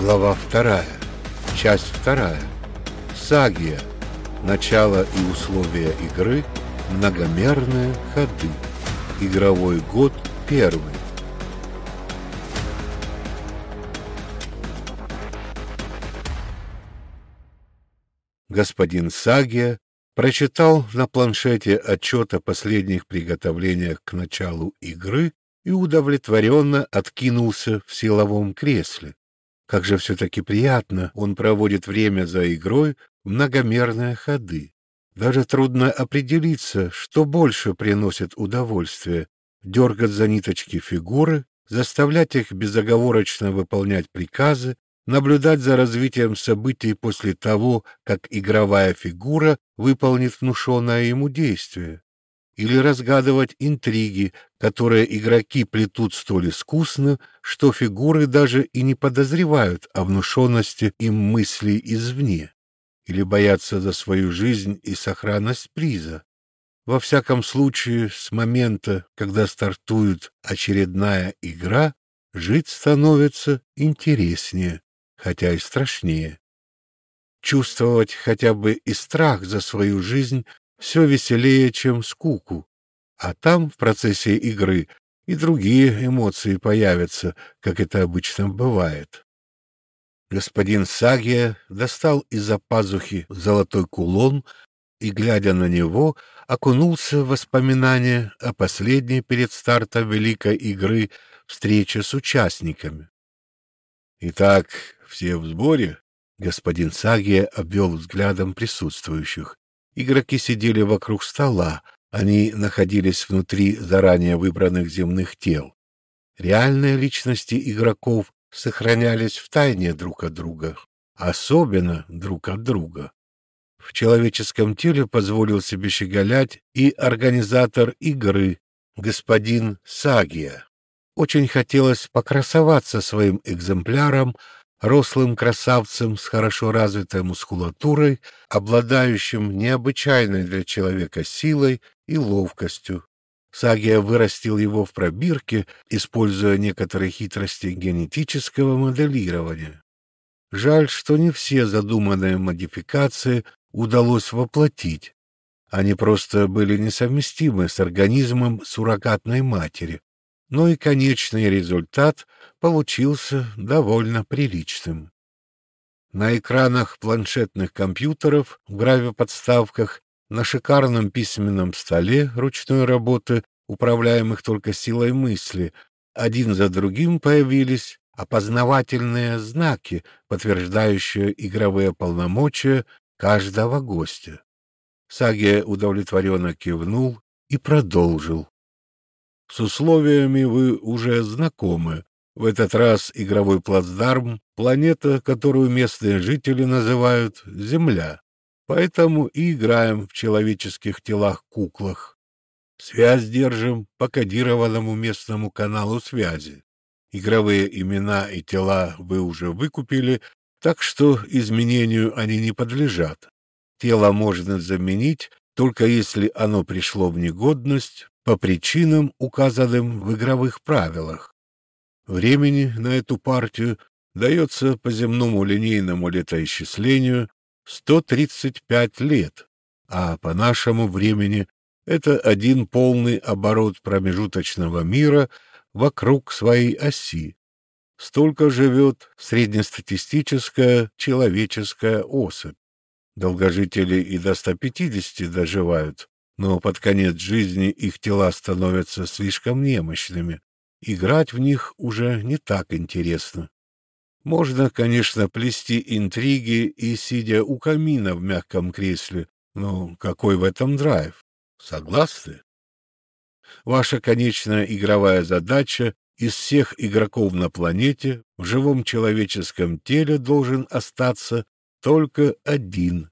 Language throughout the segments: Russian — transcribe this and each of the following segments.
Глава вторая. Часть вторая. Сагия. Начало и условия игры. Многомерные ходы. Игровой год первый. Господин Сагия прочитал на планшете отчет о последних приготовлениях к началу игры и удовлетворенно откинулся в силовом кресле. Как же все-таки приятно он проводит время за игрой в многомерные ходы. Даже трудно определиться, что больше приносит удовольствие — дергать за ниточки фигуры, заставлять их безоговорочно выполнять приказы, наблюдать за развитием событий после того, как игровая фигура выполнит внушенное ему действие или разгадывать интриги, которые игроки плетут столь искусно, что фигуры даже и не подозревают о внушенности им мыслей извне, или боятся за свою жизнь и сохранность приза. Во всяком случае, с момента, когда стартует очередная игра, жить становится интереснее, хотя и страшнее. Чувствовать хотя бы и страх за свою жизнь все веселее, чем скуку. А там, в процессе игры, и другие эмоции появятся, как это обычно бывает. Господин Сагия достал из-за пазухи золотой кулон и, глядя на него, окунулся в воспоминания о последней перед стартом великой игры встрече с участниками. «Итак, все в сборе?» Господин Сагия обвел взглядом присутствующих. Игроки сидели вокруг стола, они находились внутри заранее выбранных земных тел. Реальные личности игроков сохранялись в тайне друг от друга, особенно друг от друга. В человеческом теле позволил себе щеголять и организатор игры, господин Сагия. Очень хотелось покрасоваться своим экземпляром, рослым красавцем с хорошо развитой мускулатурой, обладающим необычайной для человека силой и ловкостью. Сагия вырастил его в пробирке, используя некоторые хитрости генетического моделирования. Жаль, что не все задуманные модификации удалось воплотить. Они просто были несовместимы с организмом суррогатной матери, но и конечный результат получился довольно приличным. На экранах планшетных компьютеров в гравиподставках, на шикарном письменном столе ручной работы, управляемых только силой мысли, один за другим появились опознавательные знаки, подтверждающие игровые полномочия каждого гостя. Сагия удовлетворенно кивнул и продолжил. С условиями вы уже знакомы. В этот раз игровой плацдарм — планета, которую местные жители называют Земля. Поэтому и играем в человеческих телах-куклах. Связь держим по кодированному местному каналу связи. Игровые имена и тела вы уже выкупили, так что изменению они не подлежат. Тело можно заменить, только если оно пришло в негодность по причинам, указанным в игровых правилах. Времени на эту партию дается по земному линейному летоисчислению 135 лет, а по нашему времени это один полный оборот промежуточного мира вокруг своей оси. Столько живет среднестатистическая человеческая особь. Долгожители и до 150 доживают, но под конец жизни их тела становятся слишком немощными. Играть в них уже не так интересно. Можно, конечно, плести интриги и сидя у камина в мягком кресле, но какой в этом драйв? Согласны? Ваша конечная игровая задача из всех игроков на планете в живом человеческом теле должен остаться только один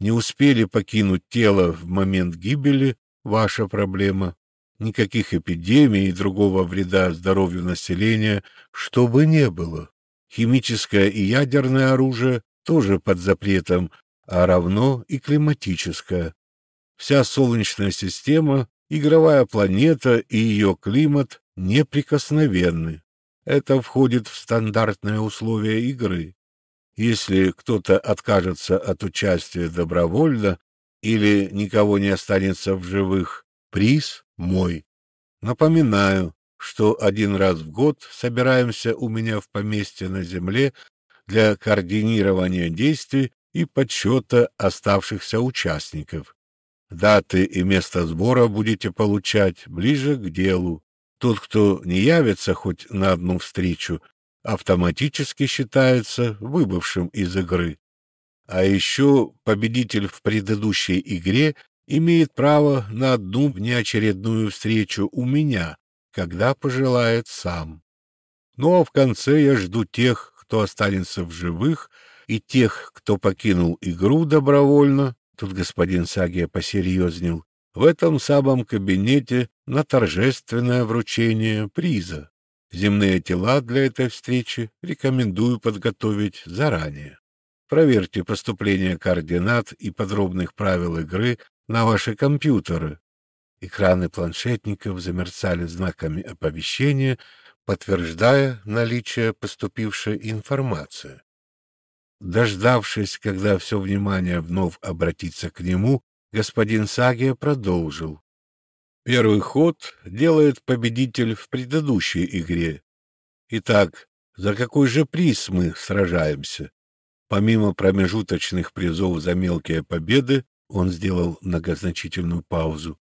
не успели покинуть тело в момент гибели — ваша проблема. Никаких эпидемий и другого вреда здоровью населения, чтобы не было. Химическое и ядерное оружие тоже под запретом, а равно и климатическое. Вся Солнечная система, игровая планета и ее климат неприкосновенны. Это входит в стандартные условия игры. Если кто-то откажется от участия добровольно или никого не останется в живых, приз мой. Напоминаю, что один раз в год собираемся у меня в поместье на земле для координирования действий и подсчета оставшихся участников. Даты и место сбора будете получать ближе к делу. Тот, кто не явится хоть на одну встречу, автоматически считается выбывшим из игры. А еще победитель в предыдущей игре имеет право на одну внеочередную встречу у меня, когда пожелает сам. Ну а в конце я жду тех, кто останется в живых, и тех, кто покинул игру добровольно, тут господин Сагия посерьезнел, в этом самом кабинете на торжественное вручение приза. Земные тела для этой встречи рекомендую подготовить заранее. Проверьте поступление координат и подробных правил игры на ваши компьютеры. Экраны планшетников замерцали знаками оповещения, подтверждая наличие поступившей информации. Дождавшись, когда все внимание вновь обратится к нему, господин Сагия продолжил. Первый ход делает победитель в предыдущей игре. Итак, за какой же приз мы сражаемся? Помимо промежуточных призов за мелкие победы, он сделал многозначительную паузу.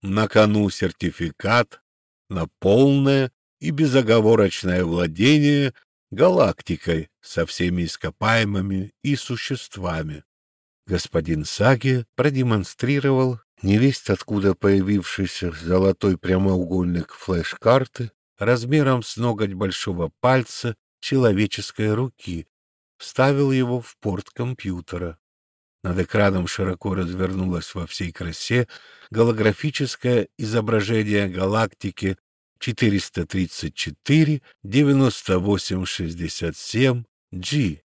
На кону сертификат на полное и безоговорочное владение галактикой со всеми ископаемыми и существами. Господин Саги продемонстрировал невесть откуда появившийся золотой прямоугольник флеш-карты размером с ноготь большого пальца человеческой руки, вставил его в порт компьютера. Над экраном широко развернулось во всей красе голографическое изображение галактики 434-9867G.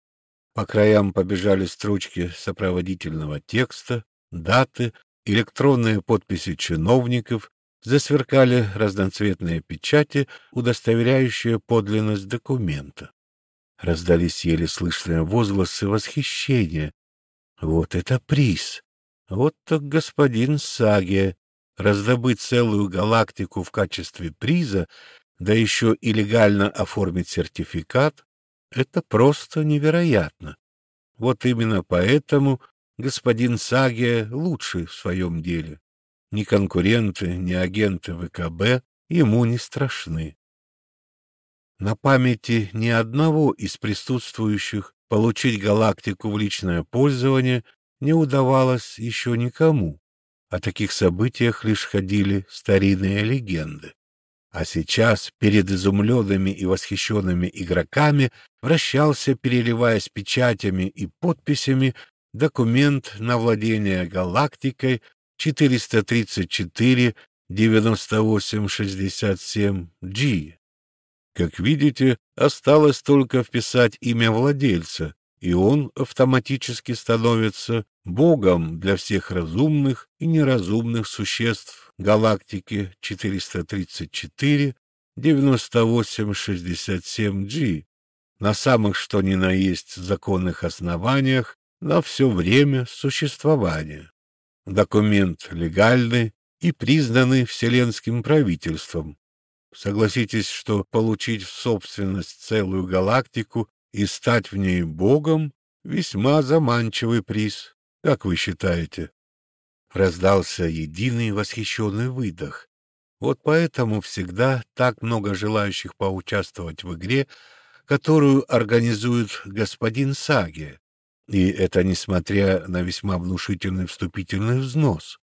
По краям побежали строчки сопроводительного текста, даты, электронные подписи чиновников, засверкали разноцветные печати, удостоверяющие подлинность документа. Раздались еле слышные возгласы восхищения. Вот это приз! Вот так господин Сагия! Раздобыть целую галактику в качестве приза, да еще и легально оформить сертификат — это просто невероятно. Вот именно поэтому господин Сагия лучший в своем деле. Ни конкуренты, ни агенты ВКБ ему не страшны. На памяти ни одного из присутствующих получить галактику в личное пользование не удавалось еще никому. О таких событиях лишь ходили старинные легенды. А сейчас перед изумленными и восхищенными игроками вращался, переливаясь печатями и подписями, документ на владение галактикой 434-9867G. Как видите, осталось только вписать имя владельца, и он автоматически становится богом для всех разумных и неразумных существ галактики 434-9867G на самых что ни на есть законных основаниях на все время существования. Документ легальный и признанный Вселенским правительством, Согласитесь, что получить в собственность целую галактику и стать в ней богом — весьма заманчивый приз. Как вы считаете? Раздался единый восхищенный выдох. Вот поэтому всегда так много желающих поучаствовать в игре, которую организует господин Саги. И это несмотря на весьма внушительный вступительный взнос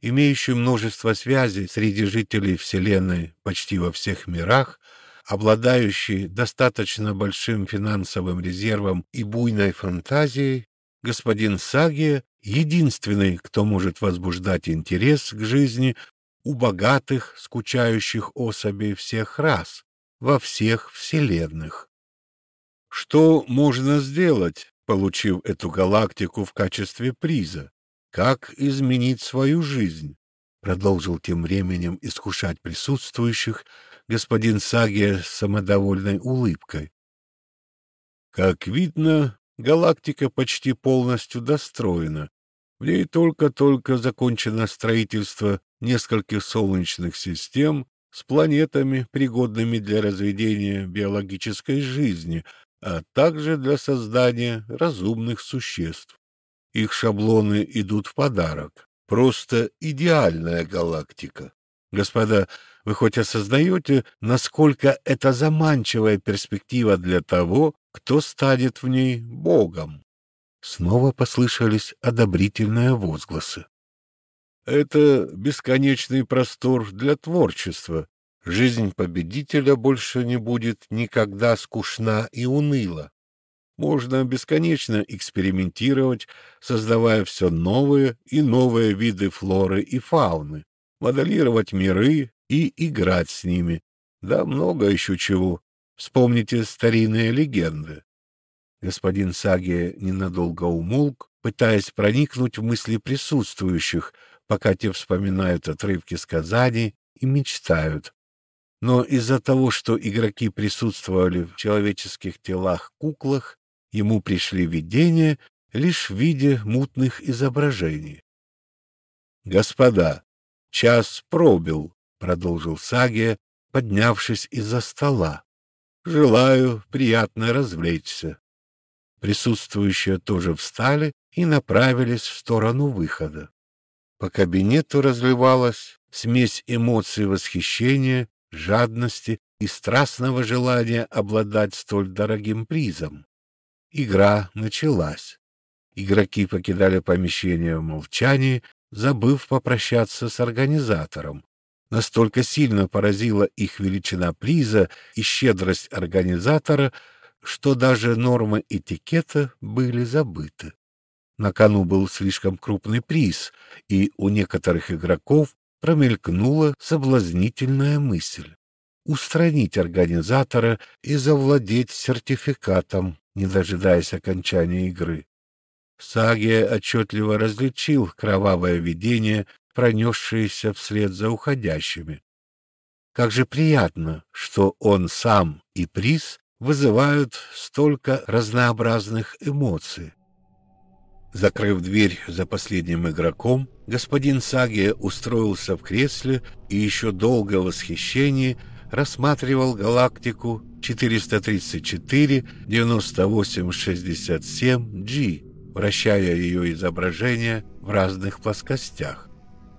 имеющий множество связей среди жителей Вселенной почти во всех мирах, обладающий достаточно большим финансовым резервом и буйной фантазией, господин Сагия — единственный, кто может возбуждать интерес к жизни у богатых, скучающих особей всех рас, во всех вселенных. Что можно сделать, получив эту галактику в качестве приза? Как изменить свою жизнь? Продолжил тем временем искушать присутствующих господин Сагия с самодовольной улыбкой. Как видно, галактика почти полностью достроена. В ней только-только закончено строительство нескольких солнечных систем с планетами, пригодными для разведения биологической жизни, а также для создания разумных существ. Их шаблоны идут в подарок. Просто идеальная галактика. Господа, вы хоть осознаете, насколько это заманчивая перспектива для того, кто станет в ней Богом? Снова послышались одобрительные возгласы. Это бесконечный простор для творчества. Жизнь победителя больше не будет никогда скучна и уныла. Можно бесконечно экспериментировать, создавая все новые и новые виды флоры и фауны, моделировать миры и играть с ними. Да много еще чего. Вспомните старинные легенды. Господин Саги ненадолго умолк, пытаясь проникнуть в мысли присутствующих, пока те вспоминают отрывки сказаний и мечтают. Но из-за того, что игроки присутствовали в человеческих телах-куклах, ему пришли видения лишь в виде мутных изображений. «Господа, час пробил», — продолжил Сагия, поднявшись из-за стола. «Желаю приятно развлечься». Присутствующие тоже встали и направились в сторону выхода. По кабинету разливалась смесь эмоций восхищения, жадности и страстного желания обладать столь дорогим призом. Игра началась. Игроки покидали помещение в молчании, забыв попрощаться с организатором. Настолько сильно поразила их величина приза и щедрость организатора, что даже нормы этикета были забыты. На кону был слишком крупный приз, и у некоторых игроков промелькнула соблазнительная мысль устранить организатора и завладеть сертификатом, не дожидаясь окончания игры. Сагия отчетливо различил кровавое видение, пронесшееся вслед за уходящими. Как же приятно, что он сам и приз вызывают столько разнообразных эмоций. Закрыв дверь за последним игроком, господин Сагия устроился в кресле и еще долго в восхищении рассматривал галактику 434-9867G, вращая ее изображение в разных плоскостях.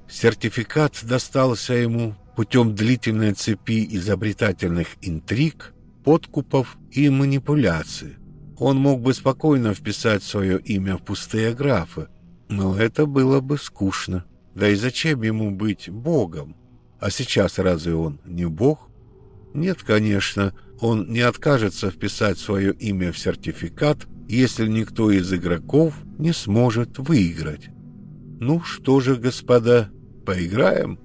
Сертификат достался ему путем длительной цепи изобретательных интриг, подкупов и манипуляций. Он мог бы спокойно вписать свое имя в пустые графы, но это было бы скучно. Да и зачем ему быть богом? А сейчас разве он не бог? Нет, конечно, он не откажется вписать свое имя в сертификат, если никто из игроков не сможет выиграть. Ну что же, господа, поиграем?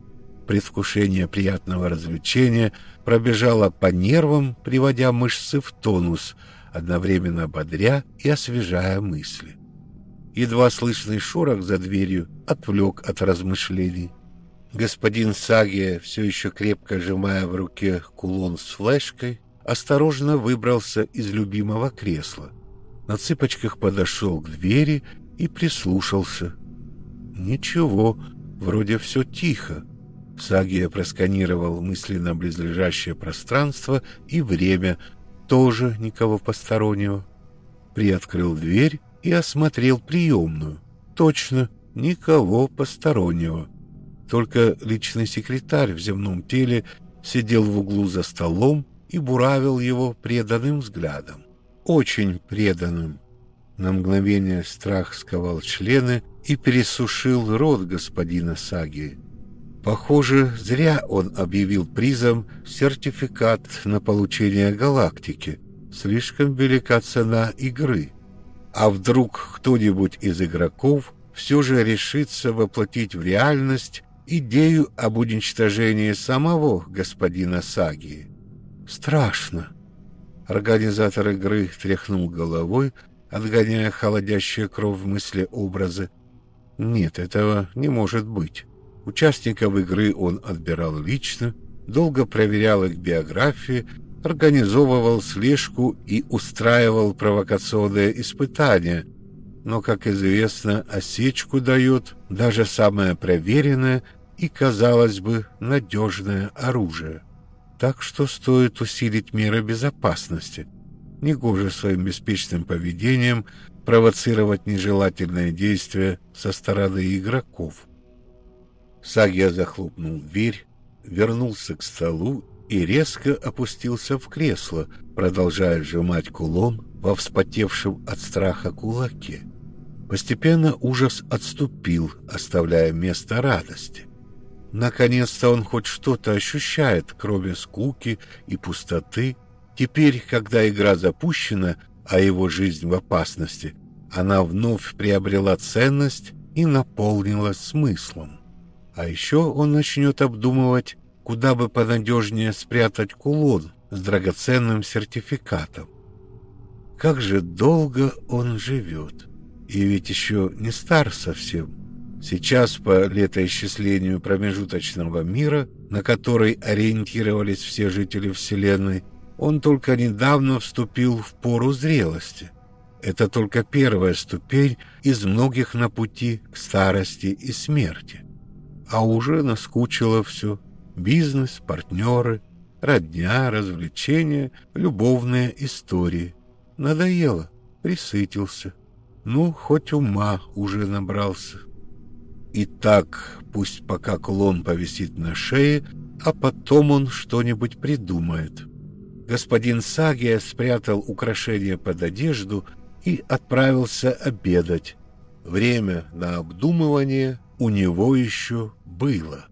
Предвкушение приятного развлечения пробежало по нервам, приводя мышцы в тонус – одновременно бодря и освежая мысли. Едва слышный шорох за дверью отвлек от размышлений. Господин Сагия, все еще крепко сжимая в руке кулон с флешкой, осторожно выбрался из любимого кресла. На цыпочках подошел к двери и прислушался. Ничего, вроде все тихо. Сагия просканировал мысленно близлежащее пространство и время, тоже никого постороннего. Приоткрыл дверь и осмотрел приемную. Точно, никого постороннего. Только личный секретарь в земном теле сидел в углу за столом и буравил его преданным взглядом. Очень преданным. На мгновение страх сковал члены и пересушил рот господина Саги. Похоже, зря он объявил призом сертификат на получение галактики. Слишком велика цена игры. А вдруг кто-нибудь из игроков все же решится воплотить в реальность идею об уничтожении самого господина Саги? Страшно. Организатор игры тряхнул головой, отгоняя холодящие кровь в мысли образы. Нет, этого не может быть. Участников игры он отбирал лично, долго проверял их биографии, организовывал слежку и устраивал провокационные испытания. Но, как известно, осечку дает даже самое проверенное и, казалось бы, надежное оружие. Так что стоит усилить меры безопасности. Негоже своим беспечным поведением провоцировать нежелательные действия со стороны игроков. Сагия захлопнул дверь, вернулся к столу и резко опустился в кресло, продолжая сжимать кулон во вспотевшем от страха кулаке. Постепенно ужас отступил, оставляя место радости. Наконец-то он хоть что-то ощущает, кроме скуки и пустоты. Теперь, когда игра запущена, а его жизнь в опасности, она вновь приобрела ценность и наполнилась смыслом. А еще он начнет обдумывать, куда бы понадежнее спрятать кулон с драгоценным сертификатом. Как же долго он живет. И ведь еще не стар совсем. Сейчас, по летоисчислению промежуточного мира, на который ориентировались все жители Вселенной, он только недавно вступил в пору зрелости. Это только первая ступень из многих на пути к старости и смерти. А уже наскучило все. Бизнес, партнеры, родня, развлечения, любовные истории. Надоело, присытился. Ну, хоть ума уже набрался. И так, пусть пока клон повисит на шее, а потом он что-нибудь придумает. Господин Сагия спрятал украшение под одежду и отправился обедать. Время на обдумывание у него еще было.